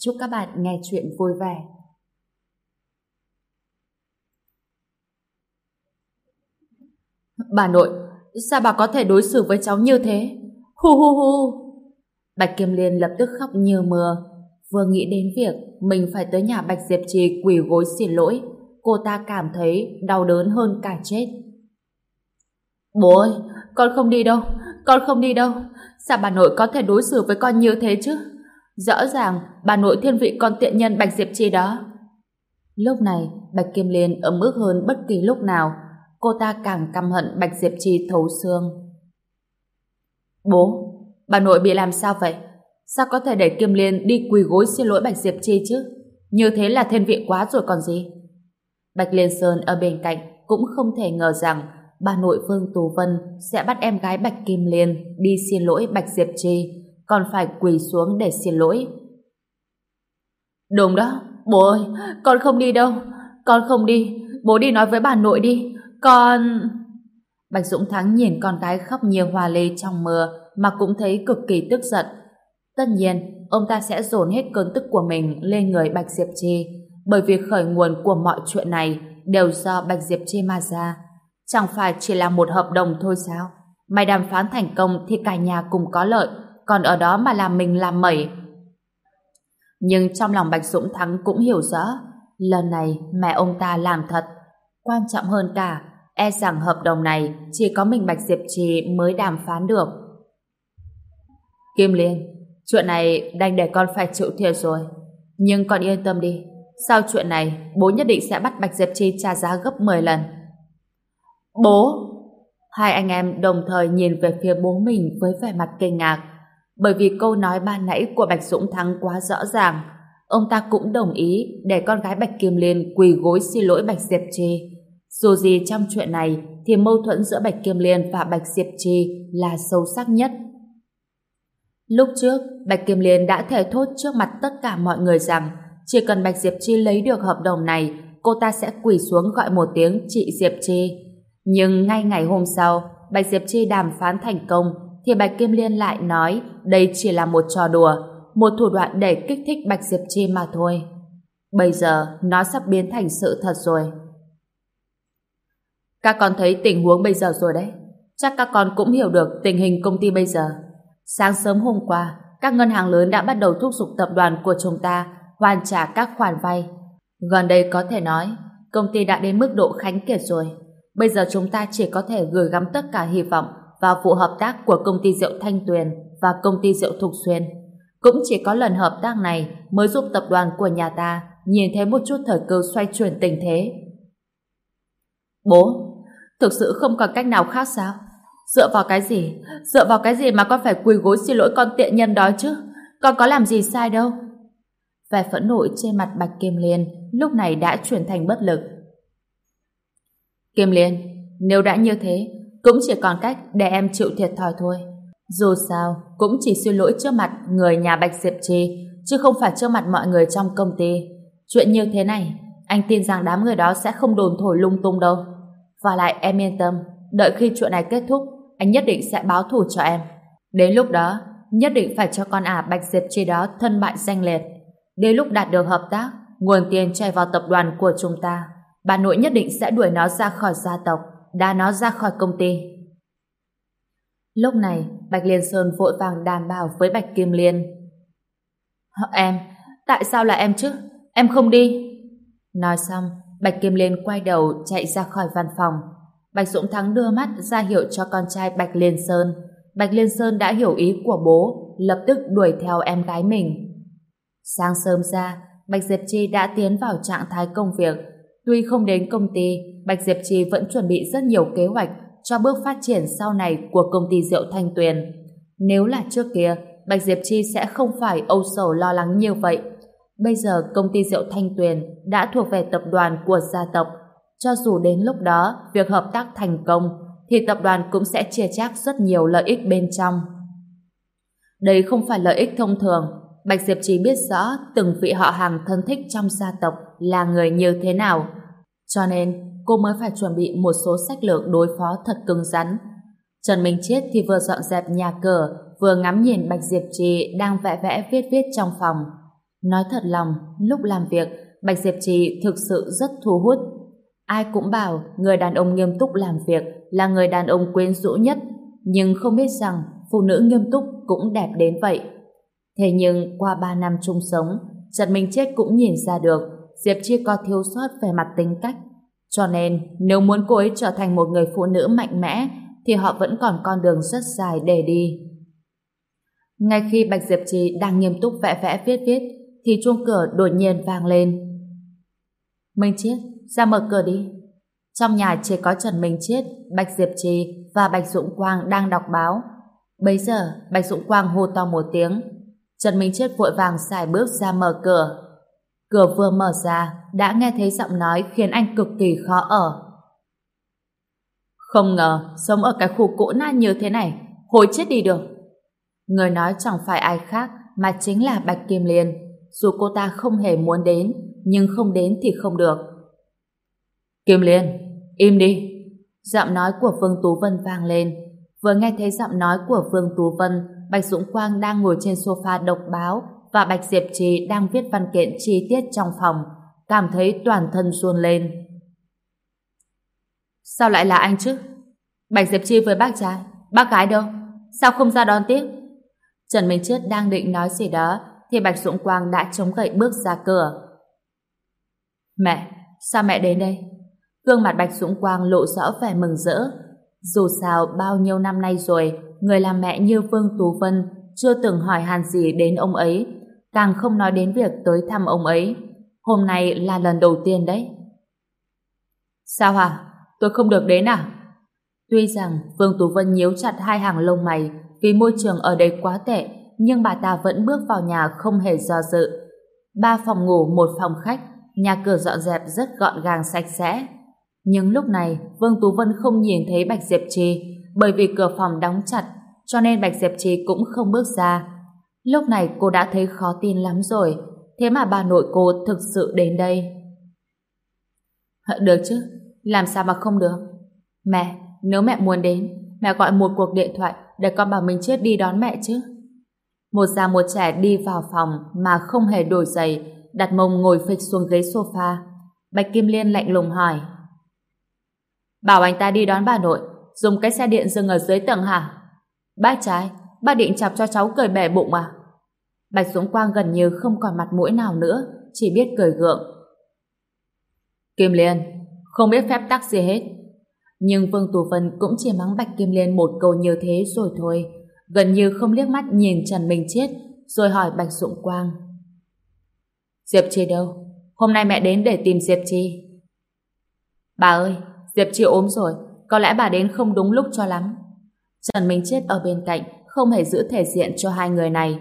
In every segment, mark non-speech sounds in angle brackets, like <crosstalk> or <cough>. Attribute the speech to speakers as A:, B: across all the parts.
A: Chúc các bạn nghe chuyện vui vẻ. Bà nội, sao bà có thể đối xử với cháu như thế? Hu hu hu! Bạch Kim Liên lập tức khóc như mưa. Vừa nghĩ đến việc mình phải tới nhà Bạch Diệp Trì quỳ gối xin lỗi, cô ta cảm thấy đau đớn hơn cả chết. Bố ơi, con không đi đâu, con không đi đâu. Sao bà nội có thể đối xử với con như thế chứ? Rõ ràng bà nội thiên vị con tiện nhân Bạch Diệp Chi đó. Lúc này, Bạch Kim Liên ấm ức hơn bất kỳ lúc nào. Cô ta càng căm hận Bạch Diệp Chi thấu xương. Bố, bà nội bị làm sao vậy? Sao có thể để Kim Liên đi quỳ gối xin lỗi Bạch Diệp Chi chứ? Như thế là thiên vị quá rồi còn gì? Bạch Liên Sơn ở bên cạnh cũng không thể ngờ rằng bà nội Vương Tú Vân sẽ bắt em gái Bạch Kim Liên đi xin lỗi Bạch Diệp Chi còn phải quỳ xuống để xin lỗi. Đúng đó, bố ơi, con không đi đâu, con không đi, bố đi nói với bà nội đi, con... Bạch Dũng Thắng nhìn con gái khóc nhiều hòa lê trong mưa mà cũng thấy cực kỳ tức giận. Tất nhiên, ông ta sẽ dồn hết cơn tức của mình lên người Bạch Diệp Chi bởi vì khởi nguồn của mọi chuyện này đều do Bạch Diệp Chi mà ra. Chẳng phải chỉ là một hợp đồng thôi sao? Mày đàm phán thành công thì cả nhà cùng có lợi còn ở đó mà làm mình làm mẩy. Nhưng trong lòng Bạch Dũng Thắng cũng hiểu rõ, lần này mẹ ông ta làm thật. Quan trọng hơn cả, e rằng hợp đồng này chỉ có mình Bạch Diệp Trì mới đàm phán được. Kim Liên, chuyện này đành để con phải chịu thiệt rồi. Nhưng con yên tâm đi, sau chuyện này bố nhất định sẽ bắt Bạch Diệp trì trả giá gấp 10 lần. Bố! Hai anh em đồng thời nhìn về phía bố mình với vẻ mặt kinh ngạc bởi vì câu nói ban nãy của Bạch Dũng Thắng quá rõ ràng. Ông ta cũng đồng ý để con gái Bạch Kim Liên quỳ gối xin lỗi Bạch Diệp Trì. Dù gì trong chuyện này thì mâu thuẫn giữa Bạch Kim Liên và Bạch Diệp Trì là sâu sắc nhất. Lúc trước, Bạch Kim Liên đã thể thốt trước mặt tất cả mọi người rằng chỉ cần Bạch Diệp Chi lấy được hợp đồng này, cô ta sẽ quỳ xuống gọi một tiếng chị Diệp Chi. Nhưng ngay ngày hôm sau, Bạch Diệp Chi đàm phán thành công thì Bạch Kim Liên lại nói đây chỉ là một trò đùa, một thủ đoạn để kích thích Bạch Diệp Chi mà thôi. Bây giờ nó sắp biến thành sự thật rồi. Các con thấy tình huống bây giờ rồi đấy. Chắc các con cũng hiểu được tình hình công ty bây giờ. Sáng sớm hôm qua, các ngân hàng lớn đã bắt đầu thúc giục tập đoàn của chúng ta hoàn trả các khoản vay. Gần đây có thể nói, công ty đã đến mức độ khánh kiệt rồi. Bây giờ chúng ta chỉ có thể gửi gắm tất cả hy vọng vào vụ hợp tác của công ty rượu Thanh Tuyền và công ty rượu Thục Xuyên. Cũng chỉ có lần hợp tác này mới giúp tập đoàn của nhà ta nhìn thấy một chút thời cơ xoay chuyển tình thế. Bố, thực sự không còn cách nào khác sao? Dựa vào cái gì? Dựa vào cái gì mà con phải quỳ gối xin lỗi con tiện nhân đó chứ? Con có làm gì sai đâu? Vẻ phẫn nộ trên mặt Bạch Kim Liên lúc này đã chuyển thành bất lực. Kim Liên, nếu đã như thế, cũng chỉ còn cách để em chịu thiệt thòi thôi. Dù sao, cũng chỉ xin lỗi trước mặt người nhà Bạch Diệp Trì, chứ không phải trước mặt mọi người trong công ty. Chuyện như thế này, anh tin rằng đám người đó sẽ không đồn thổi lung tung đâu. Và lại em yên tâm, đợi khi chuyện này kết thúc, anh nhất định sẽ báo thù cho em. Đến lúc đó, nhất định phải cho con ả Bạch Diệp Trì đó thân bại danh liệt. Đến lúc đạt được hợp tác, nguồn tiền chảy vào tập đoàn của chúng ta, bà nội nhất định sẽ đuổi nó ra khỏi gia tộc đá nó ra khỏi công ty. Lúc này, Bạch Liên Sơn vội vàng đảm bảo với Bạch Kim Liên. Em, tại sao là em chứ? Em không đi. Nói xong, Bạch Kim Liên quay đầu chạy ra khỏi văn phòng. Bạch Dũng Thắng đưa mắt ra hiệu cho con trai Bạch Liên Sơn. Bạch Liên Sơn đã hiểu ý của bố, lập tức đuổi theo em gái mình. Sáng sớm ra, Bạch Diệp Chi đã tiến vào trạng thái công việc. Tuy không đến công ty, Bạch Diệp Trì vẫn chuẩn bị rất nhiều kế hoạch cho bước phát triển sau này của công ty rượu Thanh Tuyền. Nếu là trước kia, Bạch Diệp Chi sẽ không phải âu sầu lo lắng như vậy. Bây giờ công ty rượu Thanh Tuyền đã thuộc về tập đoàn của gia tộc. Cho dù đến lúc đó việc hợp tác thành công thì tập đoàn cũng sẽ chia chác rất nhiều lợi ích bên trong. Đây không phải lợi ích thông thường. Bạch Diệp chỉ biết rõ từng vị họ hàng thân thích trong gia tộc là người như thế nào. Cho nên cô mới phải chuẩn bị một số sách lược đối phó thật cứng rắn. Trần Minh Chết thì vừa dọn dẹp nhà cửa, vừa ngắm nhìn Bạch Diệp Trì đang vẽ vẽ viết viết trong phòng. Nói thật lòng, lúc làm việc, Bạch Diệp Trì thực sự rất thu hút. Ai cũng bảo người đàn ông nghiêm túc làm việc là người đàn ông quyến rũ nhất, nhưng không biết rằng phụ nữ nghiêm túc cũng đẹp đến vậy. Thế nhưng qua ba năm chung sống, Trần Minh Chết cũng nhìn ra được Diệp Chi có thiếu sót về mặt tính cách. Cho nên, nếu muốn cô ấy trở thành một người phụ nữ mạnh mẽ, thì họ vẫn còn con đường rất dài để đi. Ngay khi Bạch Diệp Trì đang nghiêm túc vẽ vẽ viết viết, thì chuông cửa đột nhiên vang lên. Minh Chiết, ra mở cửa đi. Trong nhà chỉ có Trần Minh Chiết, Bạch Diệp Trì và Bạch Dũng Quang đang đọc báo. Bây giờ, Bạch Dũng Quang hô to một tiếng. Trần Minh chết vội vàng xài bước ra mở cửa. Cửa vừa mở ra, đã nghe thấy giọng nói khiến anh cực kỳ khó ở. Không ngờ, sống ở cái khu cũ nát như thế này, hối chết đi được. Người nói chẳng phải ai khác, mà chính là Bạch Kim Liên. Dù cô ta không hề muốn đến, nhưng không đến thì không được. Kim Liên, im đi. Giọng nói của Vương Tú Vân vang lên. Vừa nghe thấy giọng nói của Vương Tú Vân, Bạch Dũng Quang đang ngồi trên sofa đọc báo và Bạch Diệp Trì đang viết văn kiện chi tiết trong phòng, cảm thấy toàn thân run lên. Sao lại là anh chứ? Bạch Diệp Chi với bác trai, bác gái đâu? Sao không ra đón tiếp? Trần Minh Chết đang định nói gì đó thì Bạch Dũng Quang đã chống gậy bước ra cửa. Mẹ, sao mẹ đến đây? Gương mặt Bạch Dũng Quang lộ rõ vẻ mừng rỡ. Dù sao bao nhiêu năm nay rồi, người làm mẹ như Vương Tú Vân chưa từng hỏi hàn gì đến ông ấy, càng không nói đến việc tới thăm ông ấy. Hôm nay là lần đầu tiên đấy. Sao hả? Tôi không được đến à? Tuy rằng Vương Tú Vân nhíu chặt hai hàng lông mày vì môi trường ở đây quá tệ, nhưng bà ta vẫn bước vào nhà không hề do dự. Ba phòng ngủ, một phòng khách, nhà cửa dọn dẹp rất gọn gàng sạch sẽ. Nhưng lúc này, Vương Tú Vân không nhìn thấy Bạch Diệp Trì, bởi vì cửa phòng đóng chặt, cho nên Bạch Diệp Trì cũng không bước ra. Lúc này cô đã thấy khó tin lắm rồi, thế mà bà nội cô thực sự đến đây. Được chứ, làm sao mà không được? Mẹ, nếu mẹ muốn đến, mẹ gọi một cuộc điện thoại để con bảo mình chết đi đón mẹ chứ. Một già một trẻ đi vào phòng mà không hề đổi giày, đặt mông ngồi phịch xuống ghế sofa. Bạch Kim Liên lạnh lùng hỏi. Bảo anh ta đi đón bà nội, dùng cái xe điện dừng ở dưới tầng hả? Bác trái ba định chọc cho cháu cười bẻ bụng à? Bạch Dũng Quang gần như không còn mặt mũi nào nữa, chỉ biết cười gượng. Kim Liên, không biết phép tắc gì hết. Nhưng Vương tù Vân cũng chỉ mắng Bạch Kim Liên một câu như thế rồi thôi, gần như không liếc mắt nhìn Trần Minh Chết, rồi hỏi Bạch Dũng Quang. Diệp Chi đâu? Hôm nay mẹ đến để tìm Diệp Chi. Bà ơi, Diệp Chi ốm rồi, có lẽ bà đến không đúng lúc cho lắm. Trần Minh Chết ở bên cạnh, không hề giữ thể diện cho hai người này.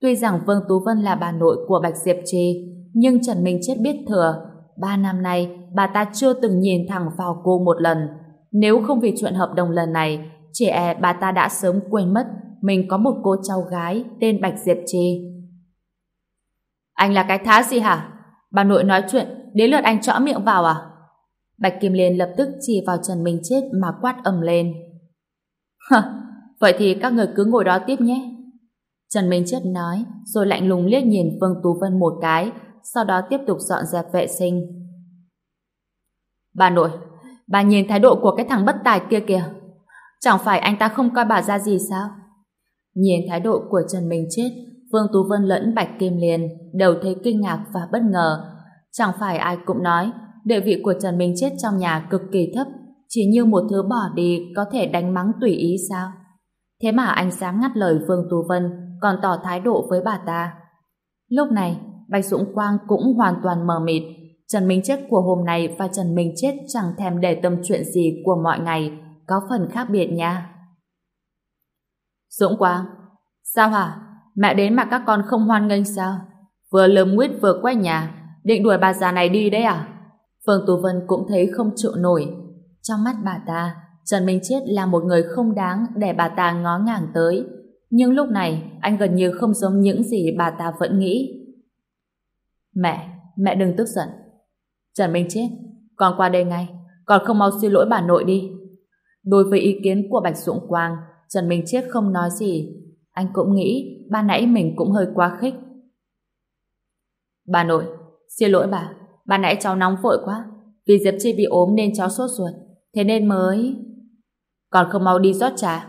A: Tuy rằng Vương Tú Vân là bà nội của Bạch Diệp Trì, nhưng Trần Minh Chết biết thừa, ba năm nay bà ta chưa từng nhìn thẳng vào cô một lần. Nếu không vì chuyện hợp đồng lần này, chỉ e bà ta đã sớm quên mất mình có một cô cháu gái tên Bạch Diệp Trì. Anh là cái thá gì hả? Bà nội nói chuyện, đến lượt anh chõ miệng vào à? Bạch Kim Liên lập tức chỉ vào Trần Minh Chết mà quát ầm lên. Hả, vậy thì các người cứ ngồi đó tiếp nhé. Trần Minh Chết nói, rồi lạnh lùng liếc nhìn Vương Tú Vân một cái, sau đó tiếp tục dọn dẹp vệ sinh. Bà nội, bà nhìn thái độ của cái thằng bất tài kia kìa. Chẳng phải anh ta không coi bà ra gì sao? Nhìn thái độ của Trần Minh Chết, Vương Tú Vân lẫn Bạch Kim Liên đều thấy kinh ngạc và bất ngờ. Chẳng phải ai cũng nói địa vị của Trần Minh Chết trong nhà cực kỳ thấp, chỉ như một thứ bỏ đi có thể đánh mắng tùy ý sao? Thế mà anh dám ngắt lời Vương Tú Vân còn tỏ thái độ với bà ta. Lúc này, Bạch Dũng Quang cũng hoàn toàn mờ mịt. Trần Minh Chết của hôm nay và Trần Minh Chết chẳng thèm để tâm chuyện gì của mọi ngày, có phần khác biệt nha. Dũng Quang, sao hả? Mẹ đến mà các con không hoan nghênh sao? Vừa lườm nguyết vừa quay nhà, định đuổi bà già này đi đấy à? Phương Tú Vân cũng thấy không chịu nổi. Trong mắt bà ta, Trần Minh Chết là một người không đáng để bà ta ngó ngàng tới. Nhưng lúc này, anh gần như không giống những gì bà ta vẫn nghĩ. Mẹ, mẹ đừng tức giận. Trần Minh Chết, con qua đây ngay, còn không mau xin lỗi bà nội đi. Đối với ý kiến của Bạch Dũng Quang, Trần Minh Chết không nói gì. Anh cũng nghĩ ba nãy mình cũng hơi quá khích. Bà nội, xin lỗi bà, ban nãy cháu nóng vội quá. Vì Diệp Chi bị ốm nên cháu sốt ruột, thế nên mới... Còn không mau đi rót trà.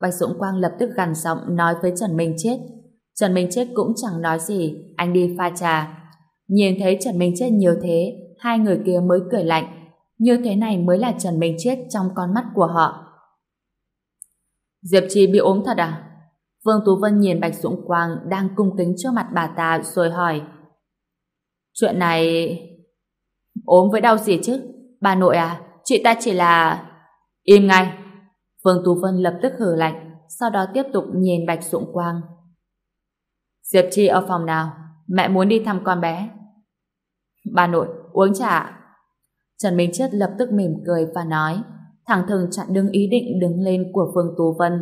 A: Bạch Dũng Quang lập tức gằn giọng nói với Trần Minh Chết. Trần Minh Chết cũng chẳng nói gì, anh đi pha trà. Nhìn thấy Trần Minh Chết nhiều thế, hai người kia mới cười lạnh. Như thế này mới là Trần Minh Chết trong con mắt của họ. Diệp Chi bị ốm thật à? Vương Tú Vân nhìn Bạch Dũng Quang đang cung kính trước mặt bà ta rồi hỏi. Chuyện này... ốm với đau gì chứ? Bà nội à, chị ta chỉ là... Im ngay! Vương Tú Vân lập tức hử lạnh, sau đó tiếp tục nhìn Bạch Dũng Quang. Diệp Chi ở phòng nào? Mẹ muốn đi thăm con bé. Bà nội, uống trà. Trần Minh Chết lập tức mỉm cười và nói, thẳng thừng chặn đứng ý định đứng lên của Phương Tú Vân.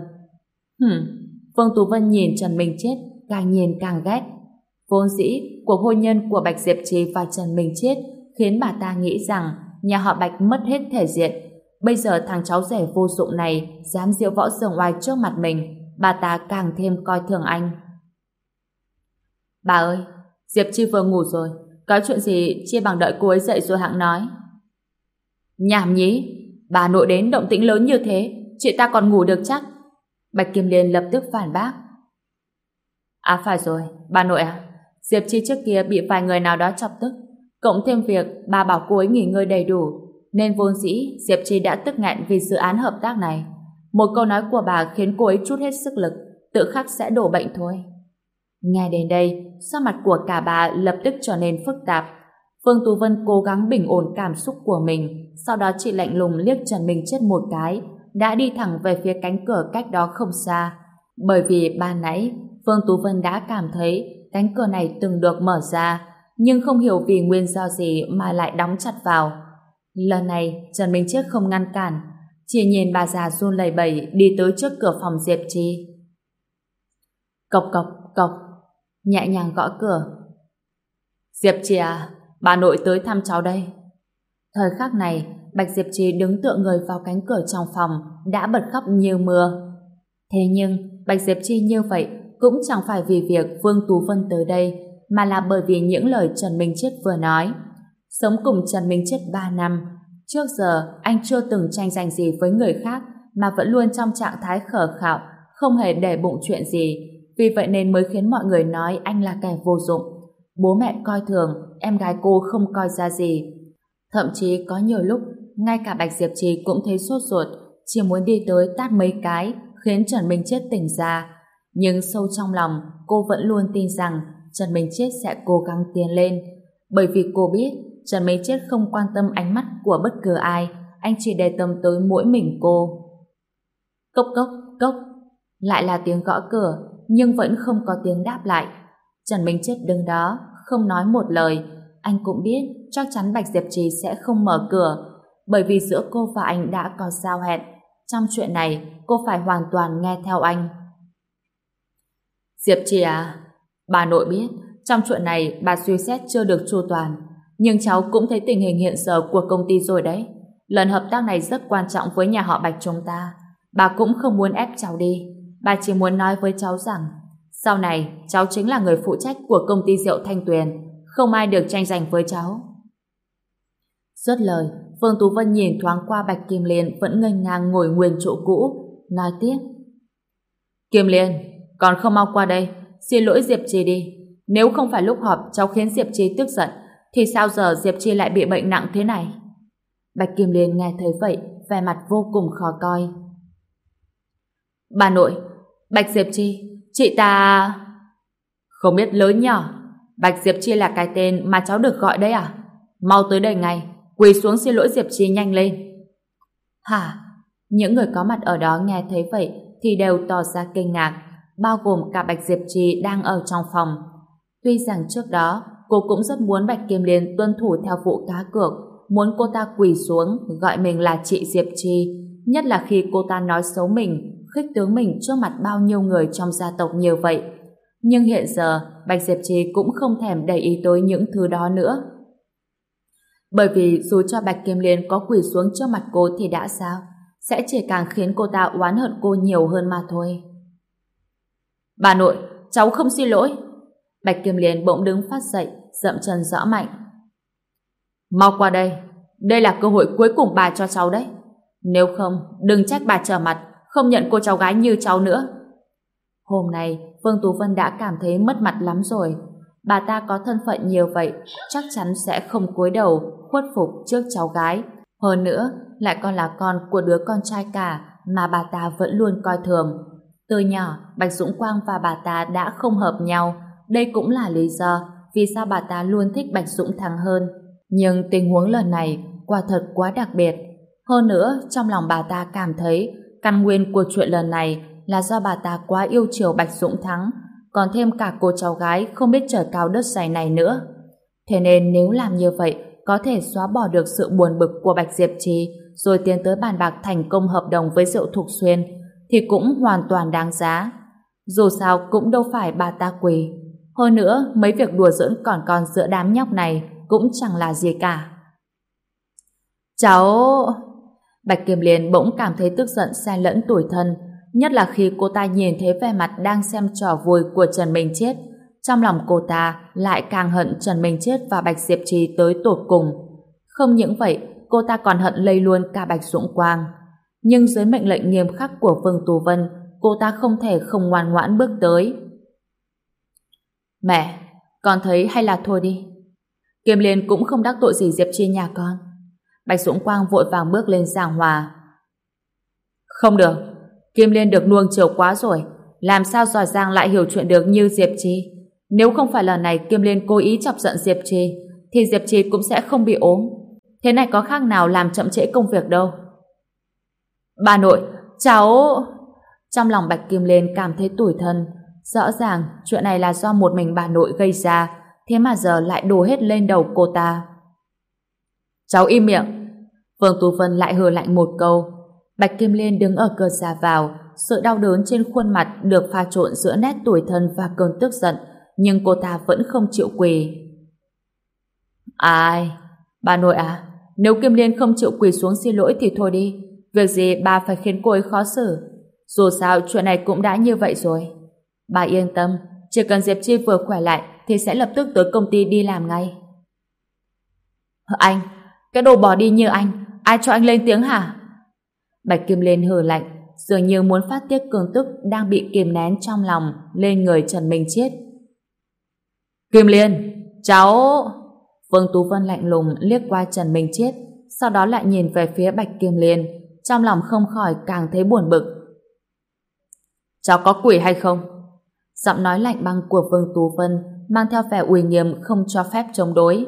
A: Hừm, Phương Tú Vân nhìn Trần Minh Chết, càng nhìn càng ghét. Vốn dĩ, cuộc hôn nhân của Bạch Diệp Trì và Trần Minh Chết khiến bà ta nghĩ rằng nhà họ Bạch mất hết thể diện. Bây giờ thằng cháu rẻ vô dụng này dám diễu võ dường oai trước mặt mình, bà ta càng thêm coi thường anh. Bà ơi, Diệp Chi vừa ngủ rồi, có chuyện gì chia bằng đợi cô ấy dậy rồi hạng nói. Nhảm nhí, bà nội đến động tĩnh lớn như thế, chị ta còn ngủ được chắc. Bạch Kim Liên lập tức phản bác. À phải rồi, bà nội à, Diệp Chi trước kia bị vài người nào đó chọc tức, cộng thêm việc bà bảo cô ấy nghỉ ngơi đầy đủ, nên vốn dĩ Diệp Chi đã tức nghẹn vì dự án hợp tác này. Một câu nói của bà khiến cô ấy chút hết sức lực, tự khắc sẽ đổ bệnh thôi. Nghe đến đây, sắc mặt của cả bà lập tức trở nên phức tạp. Phương Tú Vân cố gắng bình ổn cảm xúc của mình, sau đó chị lạnh lùng liếc Trần Minh Chết một cái, đã đi thẳng về phía cánh cửa cách đó không xa. Bởi vì ban nãy, Phương Tú Vân đã cảm thấy cánh cửa này từng được mở ra, nhưng không hiểu vì nguyên do gì mà lại đóng chặt vào. Lần này, Trần Minh Chết không ngăn cản, chỉ nhìn bà già run lẩy bẩy đi tới trước cửa phòng Diệp Chi. Cộc cộc, cộc, nhẹ nhàng gõ cửa. Diệp Chi à, bà nội tới thăm cháu đây. Thời khắc này, Bạch Diệp Trì đứng tựa người vào cánh cửa trong phòng, đã bật khóc như mưa. Thế nhưng, Bạch Diệp Chi như vậy cũng chẳng phải vì việc Vương Tú Vân tới đây, mà là bởi vì những lời Trần Minh Chết vừa nói. Sống cùng Trần Minh Chết 3 năm, trước giờ anh chưa từng tranh giành gì với người khác, mà vẫn luôn trong trạng thái khở khạo, không hề để bụng chuyện gì, vì vậy nên mới khiến mọi người nói anh là kẻ vô dụng. Bố mẹ coi thường, em gái cô không coi ra gì. Thậm chí có nhiều lúc ngay cả Bạch Diệp Trì cũng thấy sốt ruột, chỉ muốn đi tới tát mấy cái, khiến Trần Minh Chết tỉnh ra. Nhưng sâu trong lòng, cô vẫn luôn tin rằng Trần Minh Chết sẽ cố gắng tiến lên. Bởi vì cô biết Trần Minh Chết không quan tâm ánh mắt của bất cứ ai, anh chỉ để tâm tới mỗi mình cô. Cốc cốc, cốc. Lại là tiếng gõ cửa, nhưng vẫn không có tiếng đáp lại. Trần Minh Chết đứng đó, không nói một lời. Anh cũng biết chắc chắn Bạch Diệp Trì sẽ không mở cửa, bởi vì giữa cô và anh đã có giao hẹn. Trong chuyện này, cô phải hoàn toàn nghe theo anh. Diệp Trì à, bà nội biết, trong chuyện này bà suy xét chưa được chu toàn, nhưng cháu cũng thấy tình hình hiện giờ của công ty rồi đấy. Lần hợp tác này rất quan trọng với nhà họ Bạch chúng ta. Bà cũng không muốn ép cháu đi. Bà chỉ muốn nói với cháu rằng sau này cháu chính là người phụ trách của công ty rượu Thanh Tuyền. Không ai được tranh giành với cháu. Dứt lời, Phương Tú Vân nhìn thoáng qua Bạch Kim Liên vẫn ngây ngang ngồi nguyên chỗ cũ, nói tiếp. Kim Liên, còn không mau qua đây, xin lỗi Diệp Trì đi. Nếu không phải lúc họp cháu khiến Diệp Trì tức giận, thì sao giờ Diệp Trì lại bị bệnh nặng thế này? Bạch Kim Liên nghe thấy vậy, vẻ mặt vô cùng khó coi. Bà nội, Bạch Diệp Chi, chị ta... Không biết lớn nhỏ, Bạch Diệp Chi là cái tên mà cháu được gọi đấy à? Mau tới đây ngay, quỳ xuống xin lỗi Diệp Chi nhanh lên. Hả? Những người có mặt ở đó nghe thấy vậy thì đều tỏ ra kinh ngạc, bao gồm cả Bạch Diệp trì đang ở trong phòng. Tuy rằng trước đó cô cũng rất muốn Bạch Kim Liên tuân thủ theo vụ cá cược, muốn cô ta quỳ xuống gọi mình là chị Diệp Trì, nhất là khi cô ta nói xấu mình, khích tướng mình trước mặt bao nhiêu người trong gia tộc như vậy. Nhưng hiện giờ, Bạch Diệp Trì cũng không thèm để ý tới những thứ đó nữa. Bởi vì dù cho Bạch Kim Liên có quỳ xuống trước mặt cô thì đã sao? Sẽ chỉ càng khiến cô ta oán hận cô nhiều hơn mà thôi. Bà nội, cháu không xin lỗi. Bạch Kim Liên bỗng đứng phát dậy, dậm chân rõ mạnh. Mau qua đây, đây là cơ hội cuối cùng bà cho cháu đấy. Nếu không, đừng trách bà trở mặt, không nhận cô cháu gái như cháu nữa. Hôm nay, Vương Tú Vân đã cảm thấy mất mặt lắm rồi. Bà ta có thân phận nhiều vậy, chắc chắn sẽ không cúi đầu, khuất phục trước cháu gái. Hơn nữa, lại còn là con của đứa con trai cả mà bà ta vẫn luôn coi thường. Từ nhỏ, Bạch Dũng Quang và bà ta đã không hợp nhau. Đây cũng là lý do vì sao bà ta luôn thích Bạch Dũng Thắng hơn. Nhưng tình huống lần này quả thật quá đặc biệt. Hơn nữa, trong lòng bà ta cảm thấy căn nguyên của chuyện lần này là do bà ta quá yêu chiều Bạch Dũng Thắng, còn thêm cả cô cháu gái không biết trời cao đất dày này nữa. Thế nên nếu làm như vậy, có thể xóa bỏ được sự buồn bực của Bạch Diệp Trì rồi tiến tới bàn bạc thành công hợp đồng với Diệu Thục Xuyên thì cũng hoàn toàn đáng giá. Dù sao cũng đâu phải bà ta quỳ. Hơn nữa, mấy việc đùa giỡn còn còn giữa đám nhóc này cũng chẳng là gì cả. Cháu... Bạch Kiềm Liên bỗng cảm thấy tức giận xen lẫn tuổi thân, nhất là khi cô ta nhìn thấy vẻ mặt đang xem trò vui của Trần Minh Chết. Trong lòng cô ta lại càng hận Trần Minh Chết và Bạch Diệp Trì tới tột cùng. Không những vậy, cô ta còn hận lây luôn cả Bạch Dũng Quang. Nhưng dưới mệnh lệnh nghiêm khắc của Vương tù Vân, cô ta không thể không ngoan ngoãn bước tới. Mẹ, con thấy hay là thôi đi. Kiềm Liên cũng không đắc tội gì Diệp Chi nhà con. Bạch Dũng Quang vội vàng bước lên giảng hòa. Không được, Kim Liên được nuông chiều quá rồi, làm sao giỏi giang lại hiểu chuyện được như Diệp Chi. Nếu không phải lần này Kim Liên cố ý chọc giận Diệp Chi, thì Diệp Chi cũng sẽ không bị ốm. Thế này có khác nào làm chậm trễ công việc đâu. Bà nội, cháu... Trong lòng Bạch Kim Liên cảm thấy tủi thân. Rõ ràng chuyện này là do một mình bà nội gây ra, thế mà giờ lại đổ hết lên đầu cô ta. Cháu im miệng. Vương Tú Vân lại hừ lạnh một câu. Bạch Kim Liên đứng ở cửa ra vào, sự đau đớn trên khuôn mặt được pha trộn giữa nét tủi thân và cơn tức giận, nhưng cô ta vẫn không chịu quỳ. Ai? Bà nội à, nếu Kim Liên không chịu quỳ xuống xin lỗi thì thôi đi. Việc gì bà phải khiến cô ấy khó xử. Dù sao chuyện này cũng đã như vậy rồi. Bà yên tâm, chỉ cần Diệp Chi vừa khỏe lại thì sẽ lập tức tới công ty đi làm ngay. Anh, cái đồ bỏ đi như anh, ai cho anh lên tiếng hả? Bạch Kim Liên hừ lạnh, dường như muốn phát tiết cường tức đang bị kìm nén trong lòng lên người Trần Minh Chiết. Kim Liên, cháu... Vương Tú Vân lạnh lùng liếc qua Trần Minh Chiết, sau đó lại nhìn về phía Bạch Kim Liên, trong lòng không khỏi càng thấy buồn bực. Cháu có quỷ hay không? Giọng nói lạnh băng của Vương Tú Vân mang theo vẻ uy nghiêm không cho phép chống đối.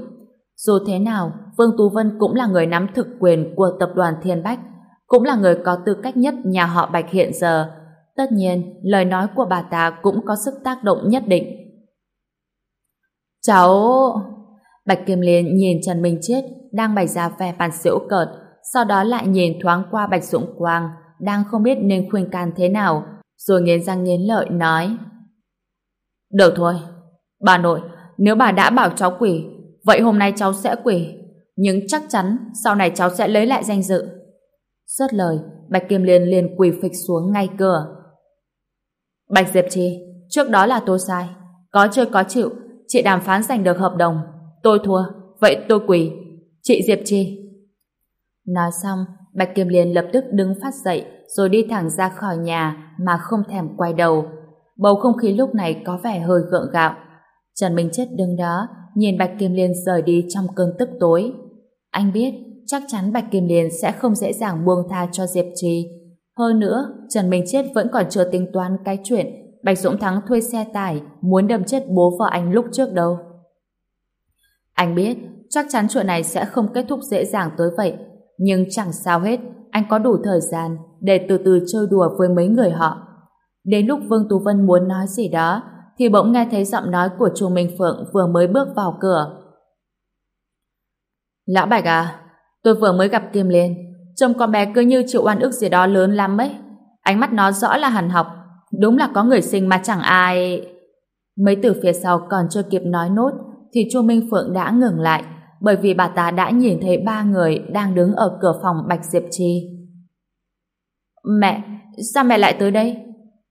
A: Dù thế nào, Vương Tú Vân cũng là người nắm thực quyền của tập đoàn Thiên Bách, cũng là người có tư cách nhất nhà họ Bạch hiện giờ. Tất nhiên, lời nói của bà ta cũng có sức tác động nhất định. Cháu... Bạch Kim Liên nhìn Trần Minh Chết đang bày ra vẻ bàn xỉu cợt, sau đó lại nhìn thoáng qua Bạch Dũng Quang đang không biết nên khuyên can thế nào, rồi nghiến răng nghiến lợi nói Được thôi, bà nội, nếu bà đã bảo cháu quỷ, vậy hôm nay cháu sẽ quỷ, nhưng chắc chắn sau này cháu sẽ lấy lại danh dự. Xuất lời, Bạch Kim Liên liền quỳ phịch xuống ngay cửa. Bạch Diệp Trì, trước đó là tôi sai. Có chơi có chịu, chị đàm phán giành được hợp đồng. Tôi thua, vậy tôi quỳ. Chị Diệp Trì. Nói xong, Bạch Kim liền lập tức đứng phát dậy rồi đi thẳng ra khỏi nhà mà không thèm quay đầu. Bầu không khí lúc này có vẻ hơi gượng gạo. Trần Minh Chết đứng đó, nhìn Bạch Kim Liên rời đi trong cơn tức tối. Anh biết chắc chắn Bạch Kim Liên sẽ không dễ dàng buông tha cho Diệp Trì. Hơn nữa, Trần Minh Chết vẫn còn chưa tính toán cái chuyện Bạch Dũng Thắng thuê xe tải muốn đâm chết bố vợ anh lúc trước đâu. Anh biết chắc chắn chuyện này sẽ không kết thúc dễ dàng tới vậy nhưng chẳng sao hết anh có đủ thời gian để từ từ chơi đùa với mấy người họ. Đến lúc Vương Tú Vân muốn nói gì đó thì bỗng nghe thấy giọng nói của Chu Minh Phượng vừa mới bước vào cửa. Lão Bạch à, tôi vừa mới gặp Kim Liên, trông con bé cứ như chịu oan ức gì đó lớn lắm ấy. Ánh mắt nó rõ là hằn học, đúng là có người sinh mà chẳng ai... Mấy từ phía sau còn chưa kịp nói nốt thì Chu Minh Phượng đã ngừng lại bởi vì bà ta đã nhìn thấy ba người đang đứng ở cửa phòng Bạch Diệp Trì. Mẹ, sao mẹ lại tới đây?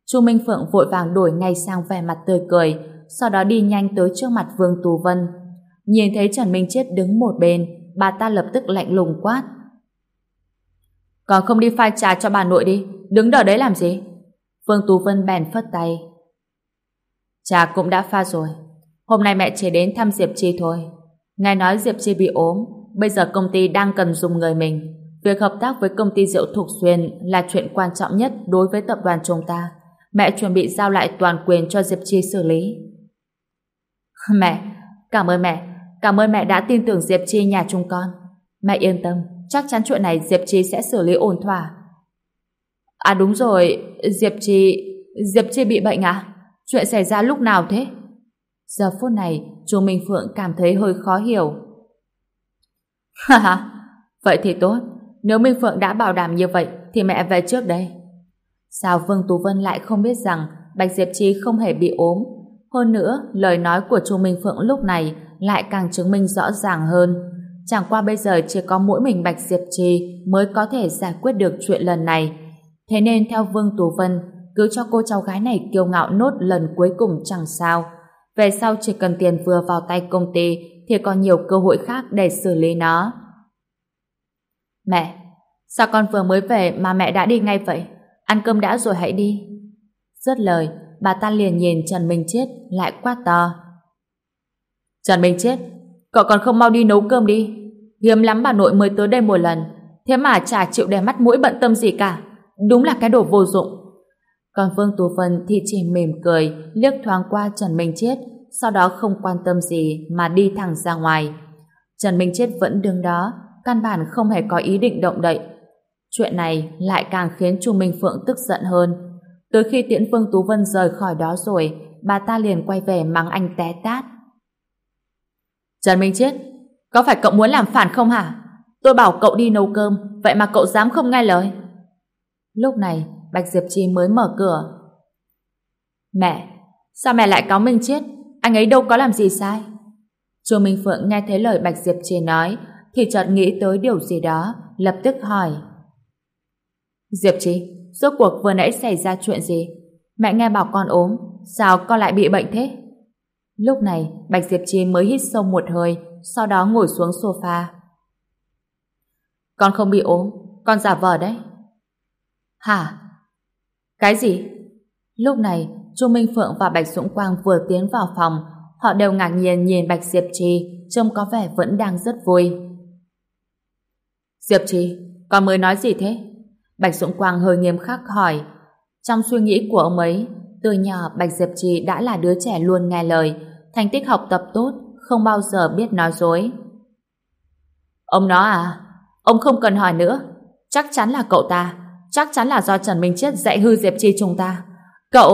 A: Chu Minh Phượng vội vàng đổi ngay sang vẻ mặt tươi cười, sau đó đi nhanh tới trước mặt Vương Tú Vân. Nhìn thấy Trần Minh Chết đứng một bên, bà ta lập tức lạnh lùng quát. Còn không đi pha trà cho bà nội đi, đứng đợi đấy làm gì? Vương Tú Vân bèn phất tay. Trà cũng đã pha rồi, hôm nay mẹ chỉ đến thăm Diệp Chi thôi. Nghe nói Diệp Chi bị ốm, bây giờ công ty đang cần dùng người mình. Việc hợp tác với công ty rượu Thục Xuyên là chuyện quan trọng nhất đối với tập đoàn chúng ta. Mẹ chuẩn bị giao lại toàn quyền cho Diệp Chi xử lý. <laughs> Mẹ, cảm ơn mẹ. Cảm ơn mẹ đã tin tưởng Diệp Chi nhà chúng con. Mẹ yên tâm, chắc chắn chuyện này Diệp Chi sẽ xử lý ổn thỏa. À đúng rồi, Diệp Chi... Diệp Chi bị bệnh à? Chuyện xảy ra lúc nào thế? Giờ phút này, chú Minh Phượng cảm thấy hơi khó hiểu. Ha ha, vậy thì tốt. Nếu Minh Phượng đã bảo đảm như vậy, thì mẹ về trước đây. Sao Vương Tú Vân lại không biết rằng Bạch Diệp Chi không hề bị ốm? Hơn nữa, lời nói của chú Minh Phượng lúc này lại càng chứng minh rõ ràng hơn. Chẳng qua bây giờ chỉ có mỗi mình Bạch Diệp Chi mới có thể giải quyết được chuyện lần này. Thế nên theo Vương Tú Vân, cứ cho cô cháu gái này kiêu ngạo nốt lần cuối cùng chẳng sao. Về sau chỉ cần tiền vừa vào tay công ty thì có nhiều cơ hội khác để xử lý nó. Mẹ, sao con vừa mới về mà mẹ đã đi ngay vậy? Ăn cơm đã rồi hãy đi. Dứt lời, bà ta liền nhìn Trần Minh Chết lại quát to. Trần Minh Chết, cậu còn không mau đi nấu cơm đi. Hiếm lắm bà nội mới tới đây một lần, thế mà chả chịu để mắt mũi bận tâm gì cả. Đúng là cái đồ vô dụng. Còn Vương Tú Vân thì chỉ mỉm cười, liếc thoáng qua Trần Minh Chết, sau đó không quan tâm gì mà đi thẳng ra ngoài. Trần Minh Chết vẫn đứng đó, căn bản không hề có ý định động đậy. Chuyện này lại càng khiến Chu Minh Phượng tức giận hơn. Tới khi Tiễn Vương Tú Vân rời khỏi đó rồi, bà ta liền quay về mắng anh té tát. Trần Minh Chết, có phải cậu muốn làm phản không hả? Tôi bảo cậu đi nấu cơm, vậy mà cậu dám không nghe lời. Lúc này, Bạch Diệp Chi mới mở cửa. Mẹ, sao mẹ lại cáo Minh Chết? Anh ấy đâu có làm gì sai. Chu Minh Phượng nghe thấy lời Bạch Diệp Chi nói, thì chợt nghĩ tới điều gì đó, lập tức hỏi. Diệp Chi, rốt cuộc vừa nãy xảy ra chuyện gì? Mẹ nghe bảo con ốm, sao con lại bị bệnh thế? Lúc này, Bạch Diệp Chi mới hít sâu một hơi, sau đó ngồi xuống sofa. Con không bị ốm, con giả vờ đấy. Hả? Cái gì? Lúc này, Chu Minh Phượng và Bạch Dũng Quang vừa tiến vào phòng, họ đều ngạc nhiên nhìn Bạch Diệp Trì, trông có vẻ vẫn đang rất vui. Diệp Trì, con mới nói gì thế? Bạch Dũng Quang hơi nghiêm khắc hỏi. Trong suy nghĩ của ông ấy, từ nhỏ Bạch Diệp Trì đã là đứa trẻ luôn nghe lời, thành tích học tập tốt, không bao giờ biết nói dối. Ông nói à, ông không cần hỏi nữa, chắc chắn là cậu ta, chắc chắn là do Trần Minh Chết dạy hư Diệp Chi chúng ta. Cậu...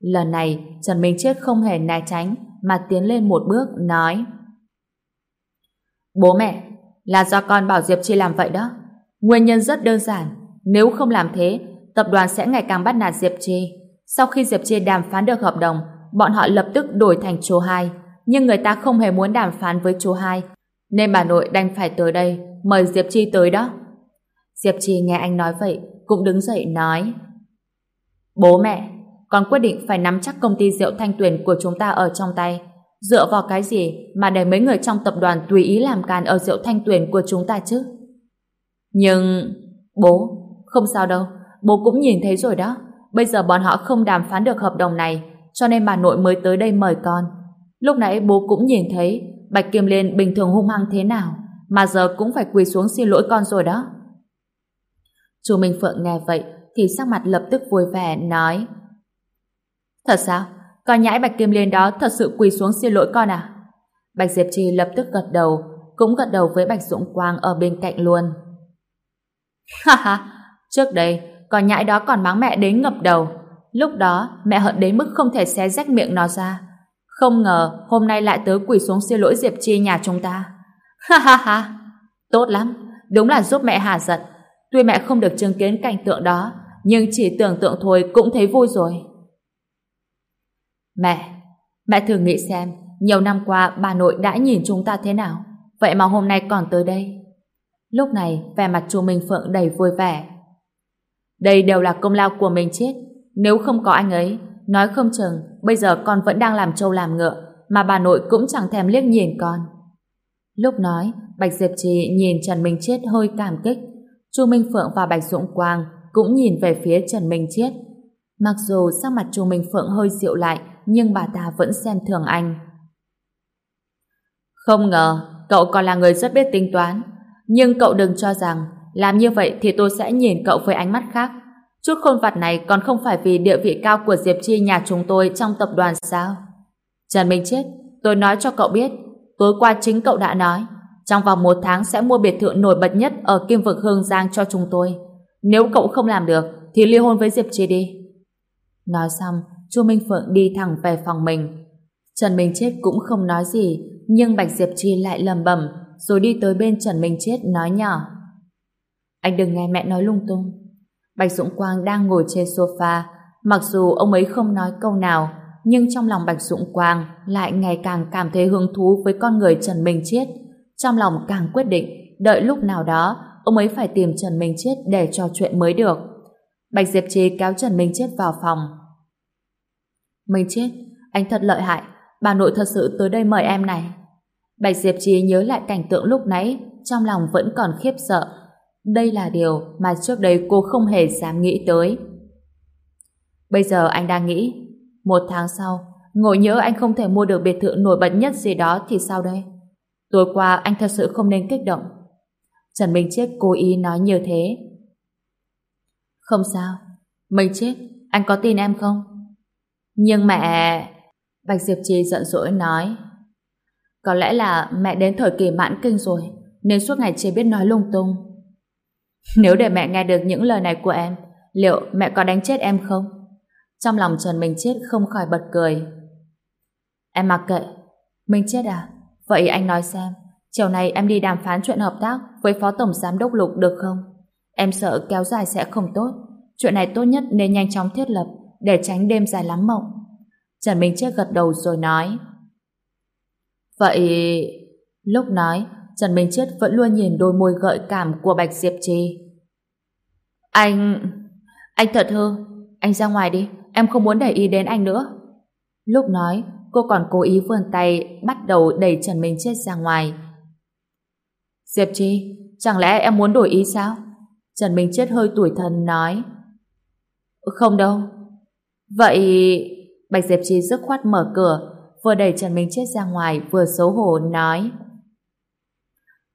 A: Lần này, Trần Minh Chết không hề né tránh, mà tiến lên một bước, nói Bố mẹ, là do con bảo Diệp Chi làm vậy đó. Nguyên nhân rất đơn giản. Nếu không làm thế, tập đoàn sẽ ngày càng bắt nạt Diệp Chi. Sau khi Diệp Chi đàm phán được hợp đồng, bọn họ lập tức đổi thành chú hai. Nhưng người ta không hề muốn đàm phán với chú hai. Nên bà nội đành phải tới đây, mời Diệp Chi tới đó. Diệp Chi nghe anh nói vậy, cũng đứng dậy nói Bố mẹ, con quyết định phải nắm chắc công ty rượu thanh tuyển của chúng ta ở trong tay. Dựa vào cái gì mà để mấy người trong tập đoàn tùy ý làm càn ở rượu thanh tuyển của chúng ta chứ? Nhưng... Bố, không sao đâu. Bố cũng nhìn thấy rồi đó. Bây giờ bọn họ không đàm phán được hợp đồng này, cho nên bà nội mới tới đây mời con. Lúc nãy bố cũng nhìn thấy Bạch Kim Liên bình thường hung hăng thế nào, mà giờ cũng phải quỳ xuống xin lỗi con rồi đó. Chu Minh Phượng nghe vậy thì sắc mặt lập tức vui vẻ nói Thật sao? Con nhãi Bạch Kim Liên đó thật sự quỳ xuống xin lỗi con à? Bạch Diệp Trì lập tức gật đầu cũng gật đầu với Bạch Dũng Quang ở bên cạnh luôn. <laughs> Ha ha, trước đây con nhãi đó còn mắng mẹ đến ngập đầu Lúc đó, mẹ hận đến mức không thể xé rách miệng nó ra. Không ngờ, hôm nay lại tới quỳ xuống xin lỗi Diệp Chi nhà chúng ta. <laughs> Ha ha ha! Tốt lắm, đúng là giúp mẹ hà giận. Tuy mẹ không được chứng kiến cảnh tượng đó, nhưng chỉ tưởng tượng thôi cũng thấy vui rồi. Mẹ, mẹ thử nghĩ xem, nhiều năm qua bà nội đã nhìn chúng ta thế nào, vậy mà hôm nay còn tới đây. Lúc này, vẻ mặt chú Minh Phượng đầy vui vẻ. Đây đều là công lao của mình chết, nếu không có anh ấy, nói không chừng bây giờ con vẫn đang làm trâu làm ngựa, mà bà nội cũng chẳng thèm liếc nhìn con. Lúc nói, Bạch Diệp Trì nhìn Trần Minh Chết hơi cảm kích, Chu Minh Phượng và Bạch Dũng Quang cũng nhìn về phía Trần Minh Chiết. Mặc dù sắc mặt Chu Minh Phượng hơi dịu lại, nhưng bà ta vẫn xem thường anh. Không ngờ, cậu còn là người rất biết tính toán. Nhưng cậu đừng cho rằng, làm như vậy thì tôi sẽ nhìn cậu với ánh mắt khác. Chút khôn vặt này còn không phải vì địa vị cao của Diệp Chi nhà chúng tôi trong tập đoàn sao? Trần Minh Chiết, tôi nói cho cậu biết, tối qua chính cậu đã nói, trong vòng một tháng sẽ mua biệt thự nổi bật nhất ở Kim Vực Hương Giang cho chúng tôi. Nếu cậu không làm được, thì ly hôn với Diệp Chi đi. Nói xong, Chu Minh Phượng đi thẳng về phòng mình. Trần Minh Chết cũng không nói gì, nhưng Bạch Diệp Chi lại lầm bẩm rồi đi tới bên Trần Minh Chết nói nhỏ. Anh đừng nghe mẹ nói lung tung. Bạch Dũng Quang đang ngồi trên sofa, mặc dù ông ấy không nói câu nào, nhưng trong lòng Bạch Dũng Quang lại ngày càng cảm thấy hứng thú với con người Trần Minh Chết. Trong lòng càng quyết định, đợi lúc nào đó, ông ấy phải tìm Trần Minh Chết để trò chuyện mới được. Bạch Diệp Trì kéo Trần Minh Chết vào phòng. Minh Chết, anh thật lợi hại, bà nội thật sự tới đây mời em này. Bạch Diệp Trì nhớ lại cảnh tượng lúc nãy, trong lòng vẫn còn khiếp sợ. Đây là điều mà trước đây cô không hề dám nghĩ tới. Bây giờ anh đang nghĩ, một tháng sau, ngồi nhớ anh không thể mua được biệt thự nổi bật nhất gì đó thì sao đây? Tối qua anh thật sự không nên kích động. Trần Minh Chết cố ý nói như thế. Không sao. Minh Chết, anh có tin em không? Nhưng mẹ... Bạch Diệp Trì giận dỗi nói. Có lẽ là mẹ đến thời kỳ mãn kinh rồi, nên suốt ngày chỉ biết nói lung tung. Nếu để mẹ nghe được những lời này của em, liệu mẹ có đánh chết em không? Trong lòng Trần Minh Chết không khỏi bật cười. Em mặc kệ. Minh Chết à? Vậy anh nói xem, chiều nay em đi đàm phán chuyện hợp tác với Phó Tổng Giám đốc Lục được không? Em sợ kéo dài sẽ không tốt. Chuyện này tốt nhất nên nhanh chóng thiết lập để tránh đêm dài lắm mộng. Trần Minh Chết gật đầu rồi nói. Vậy... Lúc nói, Trần Minh Chết vẫn luôn nhìn đôi môi gợi cảm của Bạch Diệp Trì. Anh... Anh thật hư. Anh ra ngoài đi. Em không muốn để ý đến anh nữa. Lúc nói, cô còn cố ý vươn tay bắt đầu đẩy Trần Minh Chết ra ngoài. Diệp Chi, chẳng lẽ em muốn đổi ý sao? Trần Minh Chết hơi tủi thân nói. Không đâu. Vậy... Bạch Diệp Chi dứt khoát mở cửa, vừa đẩy Trần Minh Chết ra ngoài vừa xấu hổ nói.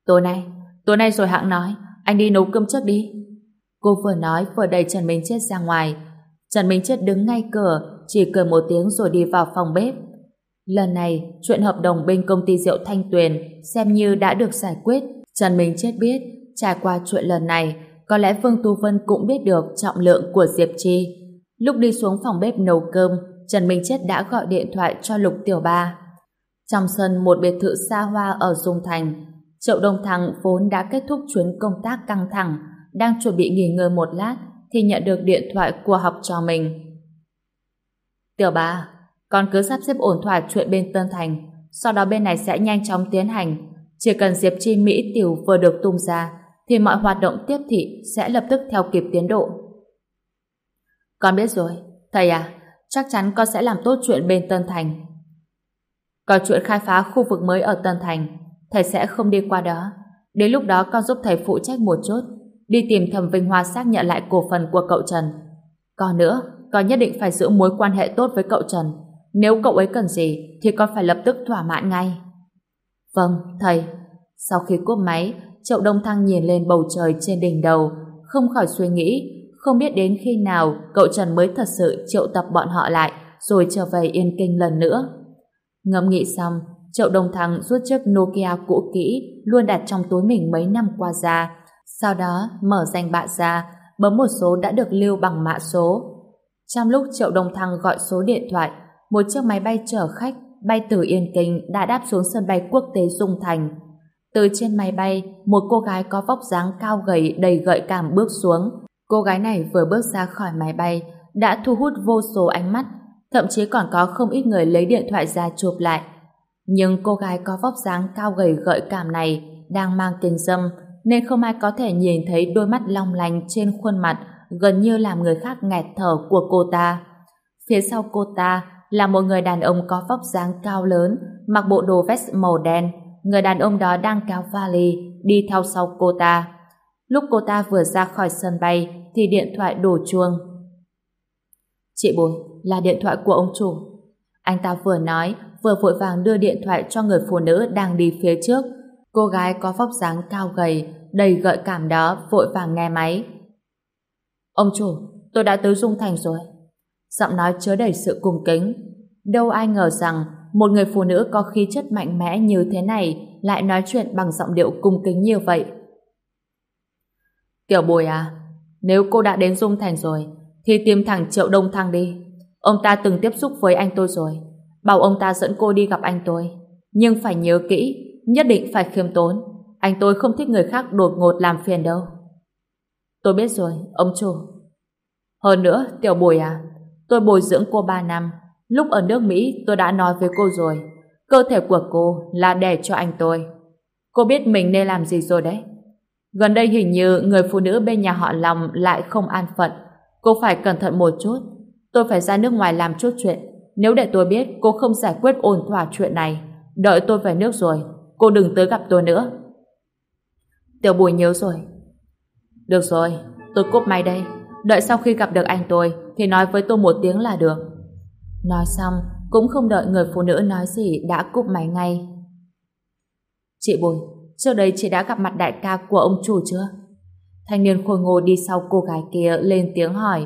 A: Tối nay, tối nay rồi hãng nói, anh đi nấu cơm trước đi. Cô vừa nói vừa đẩy Trần Minh Chết ra ngoài. Trần Minh Chết đứng ngay cửa, chỉ cười một tiếng rồi đi vào phòng bếp. Lần này, chuyện hợp đồng bên công ty rượu Thanh Tuyền xem như đã được giải quyết. Trần Minh Chết biết, trải qua chuyện lần này, có lẽ Vương Tu Vân cũng biết được trọng lượng của Diệp Chi. Lúc đi xuống phòng bếp nấu cơm, Trần Minh Chết đã gọi điện thoại cho Lục Tiểu Ba. Trong sân một biệt thự xa hoa ở Dung Thành, Triệu Đông Thăng vốn đã kết thúc chuyến công tác căng thẳng, đang chuẩn bị nghỉ ngơi một lát thì nhận được điện thoại của học trò mình. Tiểu Ba, con cứ sắp xếp ổn thỏa chuyện bên Tân Thành, sau đó bên này sẽ nhanh chóng tiến hành. Chỉ cần Diệp Chi Mỹ Tiểu vừa được tung ra, thì mọi hoạt động tiếp thị sẽ lập tức theo kịp tiến độ. Con biết rồi, thầy à, chắc chắn con sẽ làm tốt chuyện bên Tân Thành. Còn chuyện khai phá khu vực mới ở Tân Thành, thầy sẽ không đi qua đó. Đến lúc đó con giúp thầy phụ trách một chút, đi tìm Thẩm Vinh Hoa xác nhận lại cổ phần của cậu Trần. Còn nữa, con nhất định phải giữ mối quan hệ tốt với cậu Trần. Nếu cậu ấy cần gì, thì con phải lập tức thỏa mãn ngay. Vâng, thầy. Sau khi cúp máy, Triệu Đông Thăng nhìn lên bầu trời trên đỉnh đầu, không khỏi suy nghĩ, không biết đến khi nào cậu Trần mới thật sự triệu tập bọn họ lại, rồi trở về Yên Kinh lần nữa. Ngẫm nghĩ xong, Triệu Đông Thăng rút chiếc Nokia cũ kỹ luôn đặt trong túi mình mấy năm qua ra, sau đó mở danh bạ ra, bấm một số đã được lưu bằng mã số. Trong lúc Triệu Đông Thăng gọi số điện thoại, một chiếc máy bay chở khách bay từ Yên Kinh đã đáp xuống sân bay quốc tế Dung Thành. Từ trên máy bay, một cô gái có vóc dáng cao gầy đầy gợi cảm bước xuống. Cô gái này vừa bước ra khỏi máy bay đã thu hút vô số ánh mắt, thậm chí còn có không ít người lấy điện thoại ra chụp lại. Nhưng cô gái có vóc dáng cao gầy gợi cảm này đang mang kính dâm nên không ai có thể nhìn thấy đôi mắt long lanh trên khuôn mặt gần như làm người khác nghẹt thở của cô ta. Phía sau cô ta là một người đàn ông có vóc dáng cao lớn, mặc bộ đồ vest màu đen. Người đàn ông đó đang kéo vali, đi theo sau cô ta. Lúc cô ta vừa ra khỏi sân bay thì điện thoại đổ chuông. Chị Bùi, là điện thoại của ông chủ. Anh ta vừa nói, vừa vội vàng đưa điện thoại cho người phụ nữ đang đi phía trước. Cô gái có vóc dáng cao gầy, đầy gợi cảm đó vội vàng nghe máy. Ông chủ, tôi đã tới Dung Thành rồi. Giọng nói chứa đầy sự cung kính. Đâu ai ngờ rằng một người phụ nữ có khí chất mạnh mẽ như thế này lại nói chuyện bằng giọng điệu cung kính như vậy. Tiểu Bùi à, nếu cô đã đến Dung Thành rồi, thì tìm thẳng Triệu Đông Thăng đi. Ông ta từng tiếp xúc với anh tôi rồi. Bảo ông ta dẫn cô đi gặp anh tôi. Nhưng phải nhớ kỹ, nhất định phải khiêm tốn. Anh tôi không thích người khác đột ngột làm phiền đâu. Tôi biết rồi, ông chủ. Hơn nữa, Tiểu Bùi à, tôi bồi dưỡng cô 3 năm. Lúc ở nước Mỹ tôi đã nói với cô rồi. Cơ thể của cô là để cho anh tôi. Cô biết mình nên làm gì rồi đấy. Gần đây hình như người phụ nữ bên nhà họ lòng lại không an phận. Cô phải cẩn thận một chút. Tôi phải ra nước ngoài làm chút chuyện. Nếu để tôi biết cô không giải quyết ổn thỏa chuyện này, đợi tôi về nước rồi, cô đừng tới gặp tôi nữa. Tiểu Bùi nhớ rồi. Được rồi, tôi cúp máy đây. Đợi sau khi gặp được anh tôi thì nói với tôi một tiếng là được. Nói xong, cũng không đợi người phụ nữ nói gì đã cúp máy ngay. Chị Bùi, trước đây chị đã gặp mặt đại ca của ông chủ chưa? Thanh niên khôi ngô đi sau cô gái kia lên tiếng hỏi.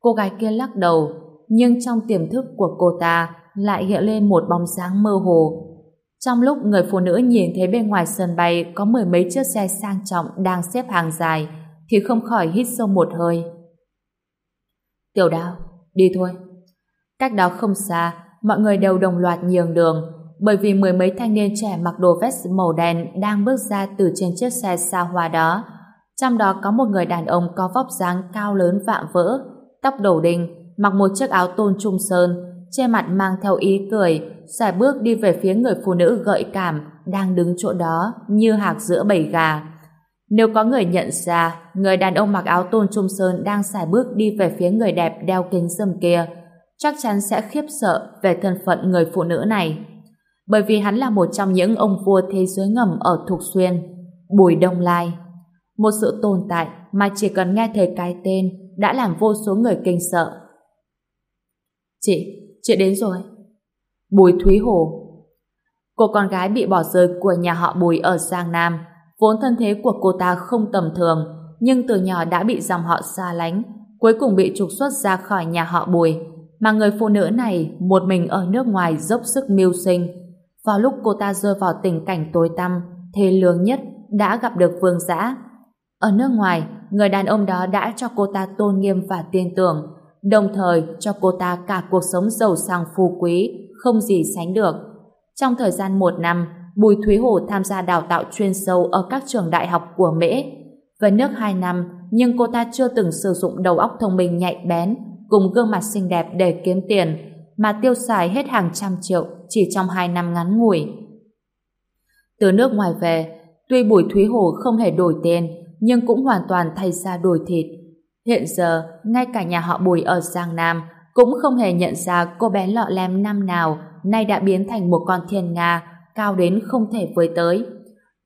A: Cô gái kia lắc đầu, nhưng trong tiềm thức của cô ta lại hiện lên một bóng dáng mơ hồ. Trong lúc người phụ nữ nhìn thấy bên ngoài sân bay có mười mấy chiếc xe sang trọng đang xếp hàng dài, thì không khỏi hít sâu một hơi. Tiểu đào, đi thôi. Cách đó không xa, mọi người đều đồng loạt nhường đường, bởi vì mười mấy thanh niên trẻ mặc đồ vest màu đen đang bước ra từ trên chiếc xe xa hoa đó. Trong đó có một người đàn ông có vóc dáng cao lớn vạm vỡ, tóc đầu đình, mặc một chiếc áo tôn trung sơn, che mặt mang theo ý cười, xài bước đi về phía người phụ nữ gợi cảm đang đứng chỗ đó như hạc giữa bầy gà. Nếu có người nhận ra người đàn ông mặc áo tôn trung sơn đang xài bước đi về phía người đẹp đeo kính dâm kia, chắc chắn sẽ khiếp sợ về thân phận người phụ nữ này. Bởi vì hắn là một trong những ông vua thế giới ngầm ở Thục Xuyên, Bùi Đông Lai. Một sự tồn tại mà chỉ cần nghe thấy cái tên đã làm vô số người kinh sợ. Chị, chị đến rồi. Bùi Thúy Hồ Cô con gái bị bỏ rơi của nhà họ Bùi ở Giang Nam vốn thân thế của cô ta không tầm thường, nhưng từ nhỏ đã bị dòng họ xa lánh, cuối cùng bị trục xuất ra khỏi nhà họ Bùi. Mà người phụ nữ này, một mình ở nước ngoài dốc sức mưu sinh. Vào lúc cô ta rơi vào tình cảnh tối tăm, thê lương nhất đã gặp được vương giã. Ở nước ngoài, người đàn ông đó đã cho cô ta tôn nghiêm và tin tưởng, đồng thời cho cô ta cả cuộc sống giàu sang phú quý, không gì sánh được. Trong thời gian một năm Bùi Thúy Hồ tham gia đào tạo chuyên sâu ở các trường đại học của Mễ. Về nước 2 năm, nhưng cô ta chưa từng sử dụng đầu óc thông minh nhạy bén cùng gương mặt xinh đẹp để kiếm tiền, mà tiêu xài hết hàng trăm triệu chỉ trong 2 năm ngắn ngủi. Từ nước ngoài về, tuy Bùi Thúy Hồ không hề đổi tên nhưng cũng hoàn toàn thay ra đổi thịt. Hiện giờ, ngay cả nhà họ Bùi ở Giang Nam cũng không hề nhận ra cô bé lọ lem năm nào nay đã biến thành một con thiên nga cao đến không thể với tới.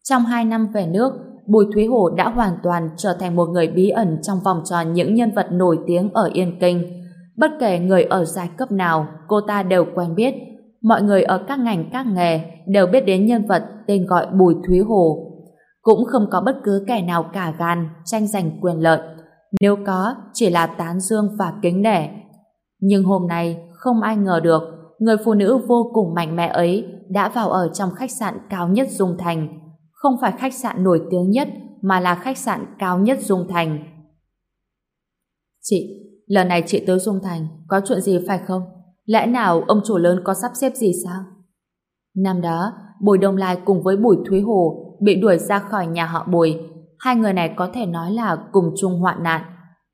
A: Trong hai năm về nước, Bùi Thúy Hồ đã hoàn toàn trở thành một người bí ẩn trong vòng tròn những nhân vật nổi tiếng ở Yên Kinh. Bất kể người ở giai cấp nào, cô ta đều quen biết. Mọi người ở các ngành các nghề đều biết đến nhân vật tên gọi Bùi Thúy Hồ. Cũng không có bất cứ kẻ nào cả gan tranh giành quyền lợi. Nếu có, chỉ là tán dương và kính nể. Nhưng hôm nay, không ai ngờ được người phụ nữ vô cùng mạnh mẽ ấy đã vào ở trong khách sạn cao nhất Dung Thành. Không phải khách sạn nổi tiếng nhất, mà là khách sạn cao nhất Dung Thành. Chị, lần này chị tới Dung Thành, có chuyện gì phải không? Lẽ nào ông chủ lớn có sắp xếp gì sao? Năm đó, Bùi Đông Lai cùng với Bùi Thúy Hồ bị đuổi ra khỏi nhà họ Bùi. Hai người này có thể nói là cùng chung hoạn nạn.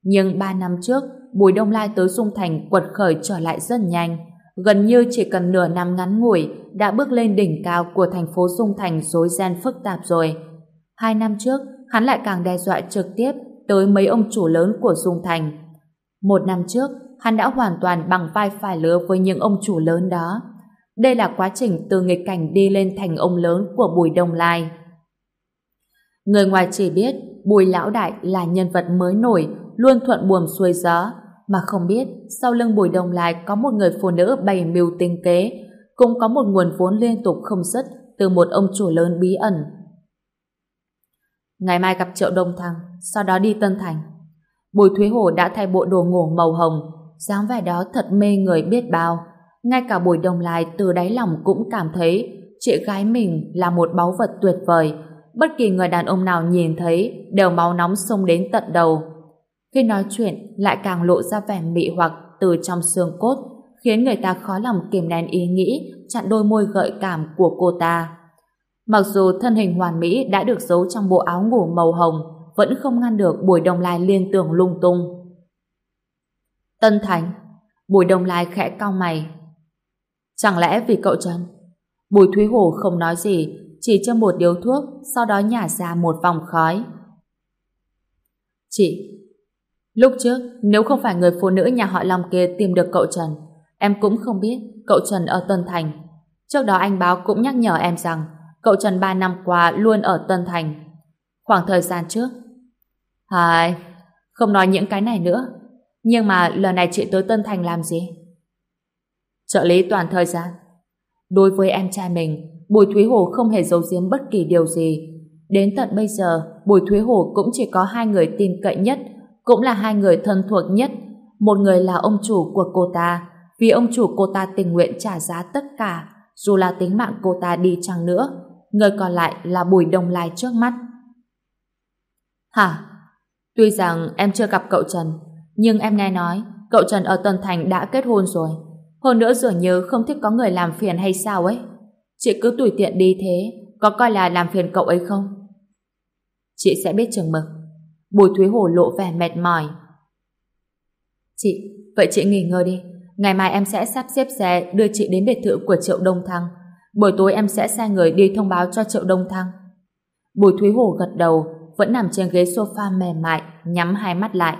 A: Nhưng ba năm trước, Bùi Đông Lai tới Dung Thành quật khởi trở lại rất nhanh. Gần như chỉ cần nửa năm ngắn ngủi đã bước lên đỉnh cao của thành phố Dung Thành rối ren phức tạp rồi. Hai năm trước, hắn lại càng đe dọa trực tiếp tới mấy ông chủ lớn của Dung Thành. Một năm trước, hắn đã hoàn toàn bằng vai phải lứa với những ông chủ lớn đó. Đây là quá trình từ nghịch cảnh đi lên thành ông lớn của Bùi Đông Lai. Người ngoài chỉ biết Bùi Lão Đại là nhân vật mới nổi, luôn thuận buồm xuôi gió, mà không biết sau lưng Bùi Đông Lai có một người phụ nữ bày mưu tinh kế, cũng có một nguồn vốn liên tục không dứt từ một ông chủ lớn bí ẩn. Ngày mai gặp Triệu Đông Thăng, sau đó đi Tân Thành. Bùi Thúy Hồ đã thay bộ đồ ngủ màu hồng, dáng vẻ đó thật mê người biết bao. Ngay cả Bùi Đông Lai từ đáy lòng cũng cảm thấy chị gái mình là một báu vật tuyệt vời. Bất kỳ người đàn ông nào nhìn thấy đều máu nóng xông đến tận đầu. Khi nói chuyện lại càng lộ ra vẻ mị hoặc từ trong xương cốt, khiến người ta khó lòng kìm nén ý nghĩ chặn đôi môi gợi cảm của cô ta. Mặc dù thân hình hoàn mỹ đã được giấu trong bộ áo ngủ màu hồng, vẫn không ngăn được Bùi Đông Lai liên tưởng lung tung. Tân Thành Bùi Đông Lai khẽ cau mày. Chẳng lẽ vì cậu Trần? Bùi Thúy Hồ không nói gì, chỉ cho một điếu thuốc, sau đó nhả ra một vòng khói. Chị, lúc trước, nếu không phải người phụ nữ nhà họ Long kia tìm được cậu Trần, em cũng không biết cậu Trần ở Tân Thành. Trước đó anh báo cũng nhắc nhở em rằng cậu Trần ba năm qua luôn ở Tân Thành. Khoảng thời gian trước. Hai, không nói những cái này nữa. Nhưng mà lần này chị tới Tân Thành làm gì? Trợ lý toàn thời gian. Đối với em trai mình, Bùi Thúy Hồ không hề giấu giếm bất kỳ điều gì. Đến tận bây giờ, Bùi Thúy Hồ cũng chỉ có hai người tin cậy nhất, cũng là hai người thân thuộc nhất. Một người là ông chủ của cô ta, vì ông chủ cô ta tình nguyện trả giá tất cả, dù là tính mạng cô ta đi chăng nữa. Người còn lại là Bùi Đông Lai trước mắt. Hả? Tuy rằng em chưa gặp cậu Trần, nhưng em nghe nói cậu Trần ở Tân Thành đã kết hôn rồi. Hơn nữa dường như không thích có người làm phiền hay sao ấy. Chị cứ tùy tiện đi thế, có coi là làm phiền cậu ấy không? Chị sẽ biết chừng mực. Bùi Thúy Hồ lộ vẻ mệt mỏi. Chị, vậy chị nghỉ ngơi đi. Ngày mai em sẽ sắp xếp xe đưa chị đến biệt thự của Triệu Đông Thăng. Buổi tối em sẽ sai người đi thông báo cho Triệu Đông Thăng. Bùi Thúy Hồ gật đầu, vẫn nằm trên ghế sofa mềm mại, nhắm hai mắt lại.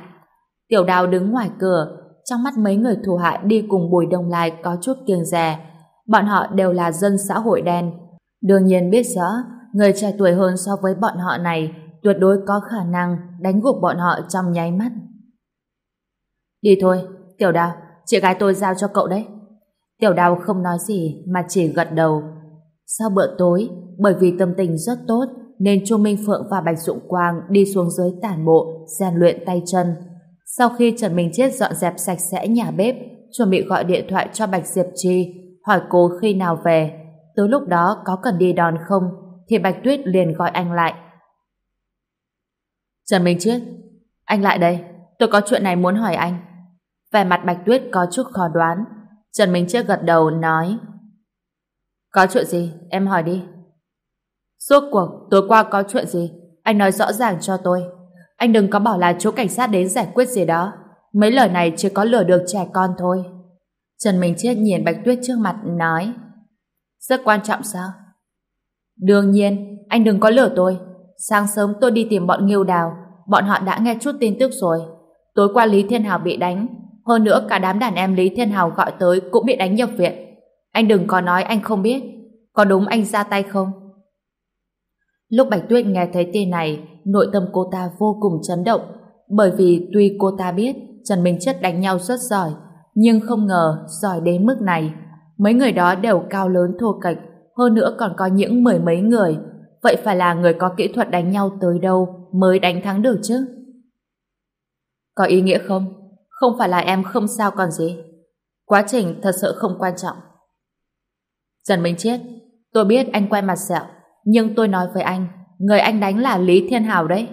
A: Tiểu đào đứng ngoài cửa, trong mắt mấy người thủ hạ đi cùng Bùi Đông Lai có chút kiêng dè. Bọn họ đều là dân xã hội đen. Đương nhiên biết rõ, người trẻ tuổi hơn so với bọn họ này tuyệt đối có khả năng đánh gục bọn họ trong nháy mắt. Đi thôi, Tiểu Đào, chị gái tôi giao cho cậu đấy. Tiểu Đào không nói gì mà chỉ gật đầu. Sau bữa tối, bởi vì tâm tình rất tốt, nên Chu Minh Phượng và Bạch Dụng Quang đi xuống dưới tản bộ, rèn luyện tay chân. Sau khi Trần Minh Chết dọn dẹp sạch sẽ nhà bếp, chuẩn bị gọi điện thoại cho Bạch Diệp Chi, hỏi cô khi nào về. Tới lúc đó có cần đi đón không, thì Bạch Tuyết liền gọi anh lại. Trần Minh Chiết, anh lại đây, tôi có chuyện này muốn hỏi anh. Vẻ mặt Bạch Tuyết có chút khó đoán. Trần Minh Chiết gật đầu nói Có chuyện gì? Em hỏi đi. Suốt cuộc, tối qua có chuyện gì? Anh nói rõ ràng cho tôi. Anh đừng có bảo là chỗ cảnh sát đến giải quyết gì đó. Mấy lời này chỉ có lừa được trẻ con thôi. Trần Minh Chiết nhìn Bạch Tuyết trước mặt nói Rất quan trọng sao? Đương nhiên, anh đừng có lừa tôi. Sáng sớm tôi đi tìm bọn Nghiêu Đào. Bọn họ đã nghe chút tin tức rồi. Tối qua Lý Thiên Hào bị đánh. Hơn nữa cả đám đàn em Lý Thiên Hào gọi tới cũng bị đánh nhập viện. Anh đừng có nói anh không biết. Có đúng anh ra tay không? Lúc Bạch Tuyết nghe thấy tin này, nội tâm cô ta vô cùng chấn động, bởi vì tuy cô ta biết Trần Minh Chất đánh nhau rất giỏi, nhưng không ngờ giỏi đến mức này. Mấy người đó đều cao lớn thô kệch, hơn nữa còn có những mười mấy người. Vậy phải là người có kỹ thuật đánh nhau tới đâu mới đánh thắng được chứ? Có ý nghĩa không? Không phải là em không sao còn gì. Quá trình thật sự không quan trọng. Trần Minh Chết, tôi biết anh quay mặt sẹo, nhưng tôi nói với anh, người anh đánh là Lý Thiên Hào đấy.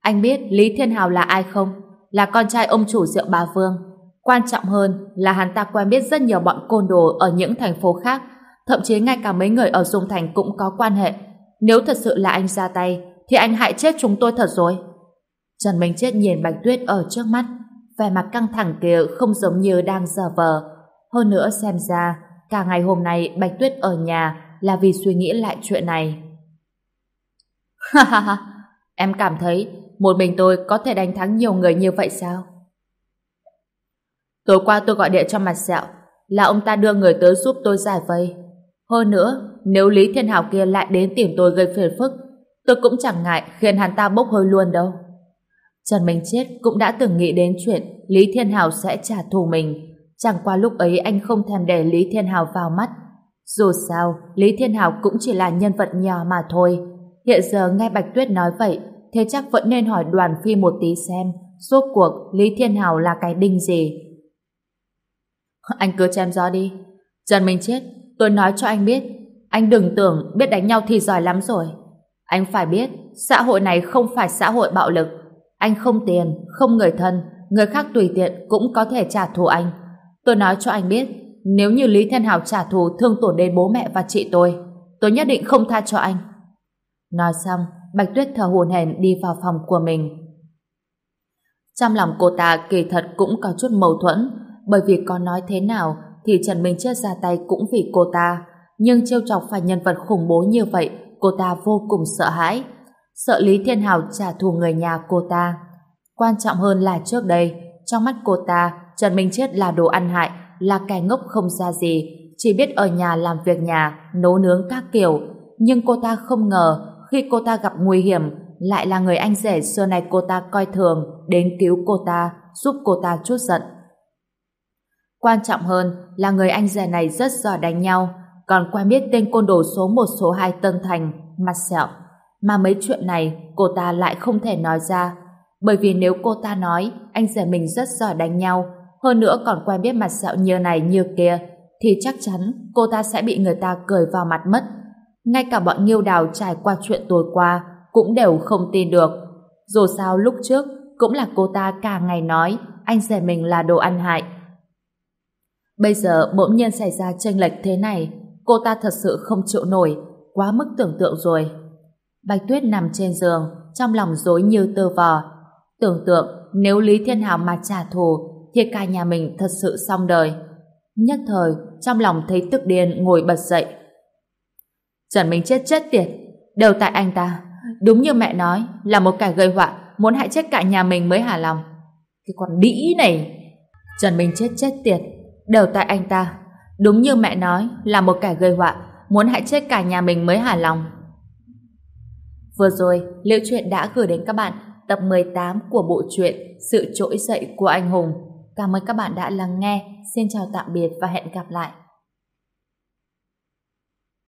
A: Anh biết Lý Thiên Hào là ai không? là con trai ông chủ rượu Bà Vương. Quan trọng hơn là hắn ta quen biết rất nhiều bọn côn đồ ở những thành phố khác, thậm chí ngay cả mấy người ở Dung Thành cũng có quan hệ. Nếu thật sự là anh ra tay, thì anh hại chết chúng tôi thật rồi. Trần Minh Chết nhìn Bạch Tuyết ở trước mắt, vẻ mặt căng thẳng kia không giống như đang giờ vờ. Hơn nữa xem ra, cả ngày hôm nay Bạch Tuyết ở nhà là vì suy nghĩ lại chuyện này. Ha ha ha, em cảm thấy một mình tôi có thể đánh thắng nhiều người như vậy sao? Tối qua tôi gọi điện cho mặt sẹo, là ông ta đưa người tới giúp tôi giải vây. Hơn nữa, nếu Lý Thiên Hào kia lại đến tìm tôi gây phiền phức, tôi cũng chẳng ngại khiến hắn ta bốc hơi luôn đâu. Trần Minh Chết cũng đã từng nghĩ đến chuyện Lý Thiên Hào sẽ trả thù mình. Chẳng qua lúc ấy anh không thèm để Lý Thiên Hào vào mắt. Dù sao, Lý Thiên Hào cũng chỉ là nhân vật nhỏ mà thôi. Hiện giờ nghe Bạch Tuyết nói vậy, thế chắc vẫn nên hỏi đoàn phi một tí xem suốt cuộc Lý Thiên Hào là cái đinh gì. Anh cứ chém gió đi. Trần Minh Chết, tôi nói cho anh biết, anh đừng tưởng biết đánh nhau thì giỏi lắm rồi. Anh phải biết, xã hội này không phải xã hội bạo lực. Anh không tiền, không người thân, người khác tùy tiện cũng có thể trả thù anh. Tôi nói cho anh biết, nếu như Lý Thiên Hào trả thù thương tổn đến bố mẹ và chị tôi, tôi nhất định không tha cho anh. Nói xong, Bạch Tuyết thở hồn hển đi vào phòng của mình. Trong lòng cô ta kỳ thật cũng có chút mâu thuẫn, bởi vì có nói thế nào thì Trần Minh Chết ra tay cũng vì cô ta, nhưng trêu chọc phải nhân vật khủng bố như vậy, cô ta vô cùng sợ hãi. Sợ Lý Thiên Hào trả thù người nhà cô ta. Quan trọng hơn là trước đây, trong mắt cô ta, Trần Minh Chết là đồ ăn hại, là kẻ ngốc không ra gì, chỉ biết ở nhà làm việc nhà, nấu nướng các kiểu. Nhưng cô ta không ngờ, khi cô ta gặp nguy hiểm, lại là người anh rể xưa này cô ta coi thường, đến cứu cô ta, giúp cô ta chút giận. Quan trọng hơn là người anh rể này rất giỏi đánh nhau, còn quen biết tên côn đồ số 1 số 2 Tân Thành, mặt sẹo. Mà mấy chuyện này cô ta lại không thể nói ra, bởi vì nếu cô ta nói anh rể mình rất giỏi đánh nhau, hơn nữa còn quen biết mặt sẹo như này như kia, thì chắc chắn cô ta sẽ bị người ta cười vào mặt mất. Ngay cả bọn nghiêu đào trải qua chuyện tối qua cũng đều không tin được. Dù sao lúc trước cũng là cô ta cả ngày nói anh rể mình là đồ ăn hại. Bây giờ bỗng nhiên xảy ra tranh lệch thế này, cô ta thật sự không chịu nổi, quá mức tưởng tượng rồi. Bạch Tuyết nằm trên giường, trong lòng rối như tơ vò. Tưởng tượng nếu Lý Thiên Hào mà trả thù, thì cả nhà mình thật sự xong đời. Nhất thời, trong lòng thấy tức điên ngồi bật dậy. Trần Minh chết chết tiệt, đều tại anh ta. Đúng như mẹ nói, là một kẻ gây họa, muốn hại chết cả nhà mình mới hả lòng. Cái con đĩ này! Trần Minh chết chết tiệt, đều tại anh ta. Đúng như mẹ nói, là một kẻ gây họa, muốn hại chết cả nhà mình mới hả lòng. Vừa rồi, Liễu Chuyện đã gửi đến các bạn tập 18 của bộ truyện Sự trỗi dậy của anh hùng. Cảm ơn các bạn đã lắng nghe. Xin chào tạm biệt và hẹn gặp lại.